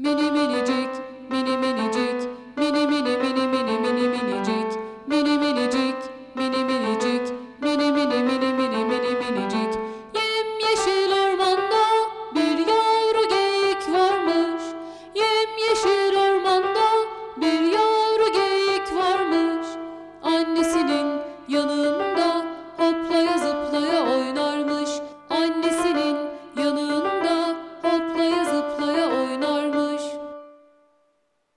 Mini minicik.